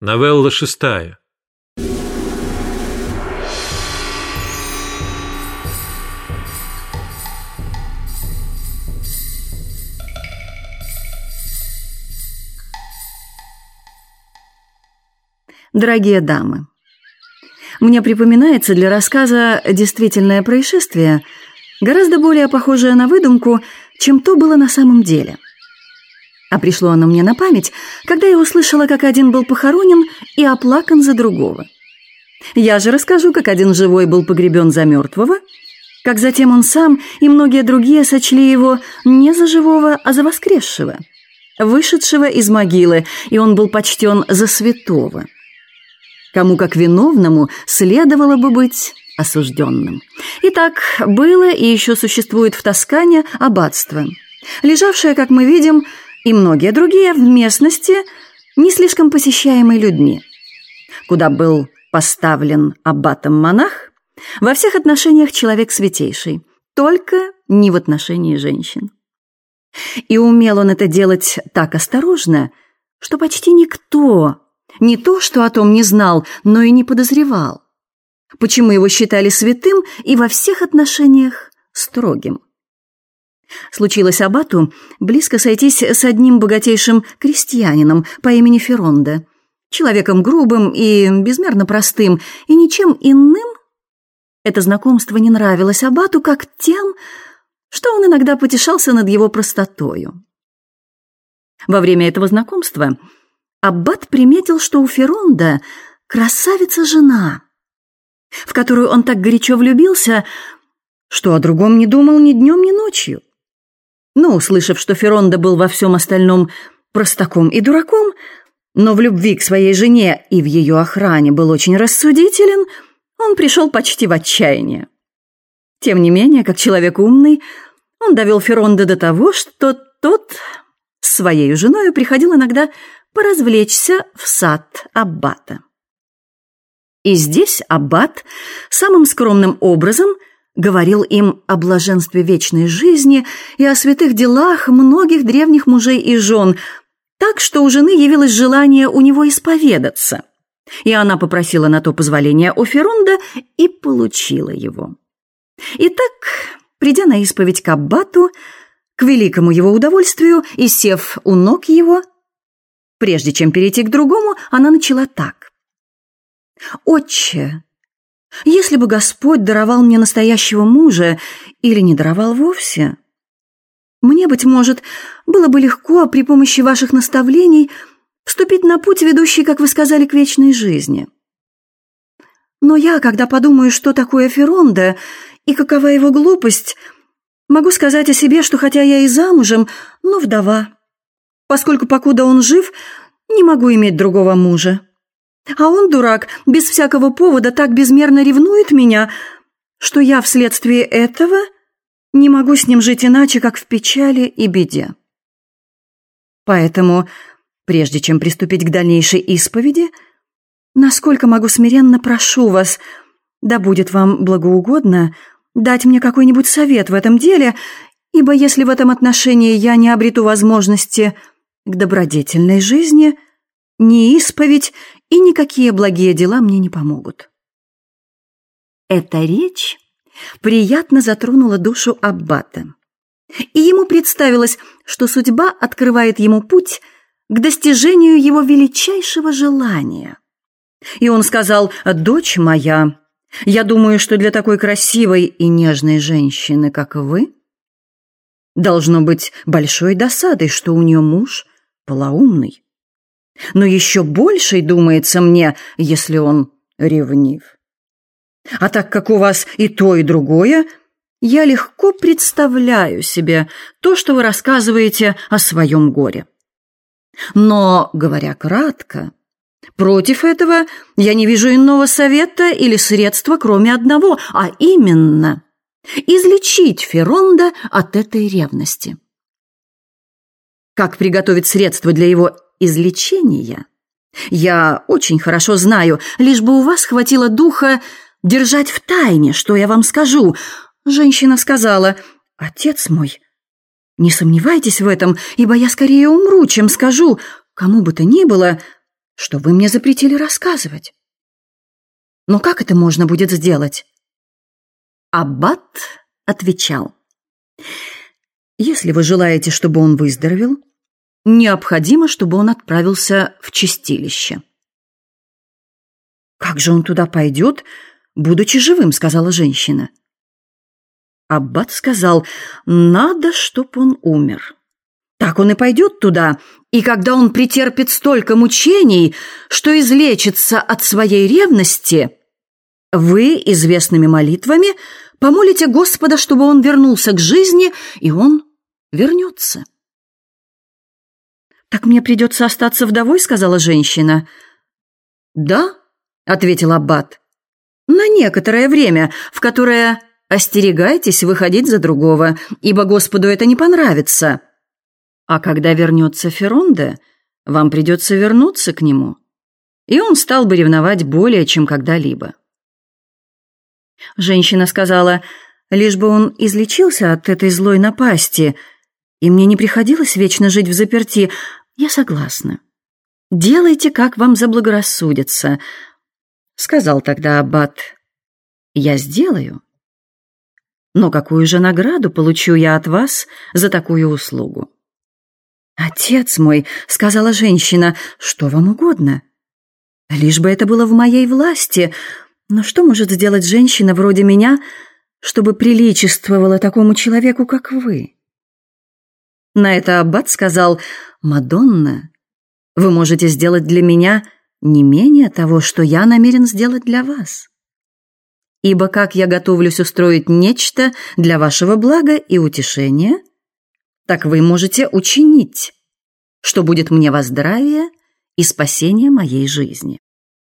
Новелла шестая. Дорогие дамы, мне припоминается для рассказа действительное происшествие, гораздо более похожее на выдумку, чем то было на самом деле. А пришло оно мне на память, когда я услышала, как один был похоронен и оплакан за другого. Я же расскажу, как один живой был погребен за мертвого, как затем он сам и многие другие сочли его не за живого, а за воскресшего, вышедшего из могилы, и он был почтен за святого кому как виновному следовало бы быть осужденным. Итак, было и еще существует в Тоскане аббатство, лежавшее, как мы видим, и многие другие в местности, не слишком посещаемой людьми, куда был поставлен аббатом монах, во всех отношениях человек святейший, только не в отношении женщин. И умел он это делать так осторожно, что почти никто не то, что о том не знал, но и не подозревал. Почему его считали святым и во всех отношениях строгим? Случилось Абату близко сойтись с одним богатейшим крестьянином по имени Феронда, человеком грубым и безмерно простым, и ничем иным это знакомство не нравилось Абату, как тем, что он иногда потешался над его простотою. Во время этого знакомства – Аббат приметил, что у Феронда красавица-жена, в которую он так горячо влюбился, что о другом не думал ни днем, ни ночью. Но, услышав, что Феронда был во всем остальном простаком и дураком, но в любви к своей жене и в ее охране был очень рассудителен, он пришел почти в отчаяние. Тем не менее, как человек умный, он довел Феронда до того, что тот с своей женой приходил иногда поразвлечься в сад аббата. И здесь аббат самым скромным образом говорил им о блаженстве вечной жизни и о святых делах многих древних мужей и жен, так что у жены явилось желание у него исповедаться. И она попросила на то позволения у Ферунда и получила его. Итак, придя на исповедь к аббату, к великому его удовольствию и сев у ног его, Прежде чем перейти к другому, она начала так. «Отче, если бы Господь даровал мне настоящего мужа или не даровал вовсе, мне, быть может, было бы легко при помощи ваших наставлений вступить на путь, ведущий, как вы сказали, к вечной жизни. Но я, когда подумаю, что такое Феронда и какова его глупость, могу сказать о себе, что хотя я и замужем, но вдова» поскольку, покуда он жив, не могу иметь другого мужа. А он, дурак, без всякого повода так безмерно ревнует меня, что я вследствие этого не могу с ним жить иначе, как в печали и беде. Поэтому, прежде чем приступить к дальнейшей исповеди, насколько могу смиренно прошу вас, да будет вам благоугодно, дать мне какой-нибудь совет в этом деле, ибо если в этом отношении я не обрету возможности к добродетельной жизни ни исповедь и никакие благие дела мне не помогут. Эта речь приятно затронула душу Аббата, и ему представилось, что судьба открывает ему путь к достижению его величайшего желания. И он сказал, «Дочь моя, я думаю, что для такой красивой и нежной женщины, как вы, должно быть большой досадой, что у нее муж полоумный. Но еще большей думается мне, если он ревнив. А так как у вас и то, и другое, я легко представляю себе то, что вы рассказываете о своем горе. Но, говоря кратко, против этого я не вижу иного совета или средства, кроме одного, а именно излечить Феронда от этой ревности. Как приготовить средства для его излечения? Я очень хорошо знаю, лишь бы у вас хватило духа держать в тайне, что я вам скажу. Женщина сказала, «Отец мой, не сомневайтесь в этом, ибо я скорее умру, чем скажу, кому бы то ни было, что вы мне запретили рассказывать. Но как это можно будет сделать? Аббат отвечал. Если вы желаете, чтобы он выздоровел, необходимо, чтобы он отправился в чистилище. «Как же он туда пойдет, будучи живым?» — сказала женщина. Аббат сказал, «Надо, чтоб он умер». Так он и пойдет туда, и когда он претерпит столько мучений, что излечится от своей ревности, вы известными молитвами помолите Господа, чтобы он вернулся к жизни, и он вернется. «Так мне придется остаться вдовой?» — сказала женщина. «Да», — ответил Аббат, — «на некоторое время, в которое остерегайтесь выходить за другого, ибо Господу это не понравится». А когда вернется Ферронде, вам придется вернуться к нему. И он стал бы ревновать более, чем когда-либо. Женщина сказала, лишь бы он излечился от этой злой напасти, и мне не приходилось вечно жить в заперти. Я согласна. Делайте, как вам заблагорассудится, сказал тогда аббат. Я сделаю. Но какую же награду получу я от вас за такую услугу? «Отец мой», — сказала женщина, — «что вам угодно?» «Лишь бы это было в моей власти. Но что может сделать женщина вроде меня, чтобы приличествовала такому человеку, как вы?» На это аббат сказал, «Мадонна, вы можете сделать для меня не менее того, что я намерен сделать для вас. Ибо как я готовлюсь устроить нечто для вашего блага и утешения, так вы можете учинить, что будет мне во здравие и спасение моей жизни.